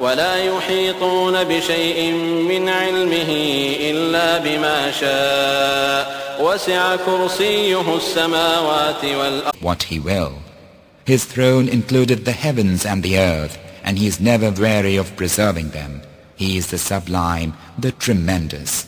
ولا يحيطون بشيء من علمه إلا بما شاء وسع كرسيه السماوات والأرض what he will. His throne included the heavens and the earth, and he is never weary of preserving them. He is the sublime, the tremendous.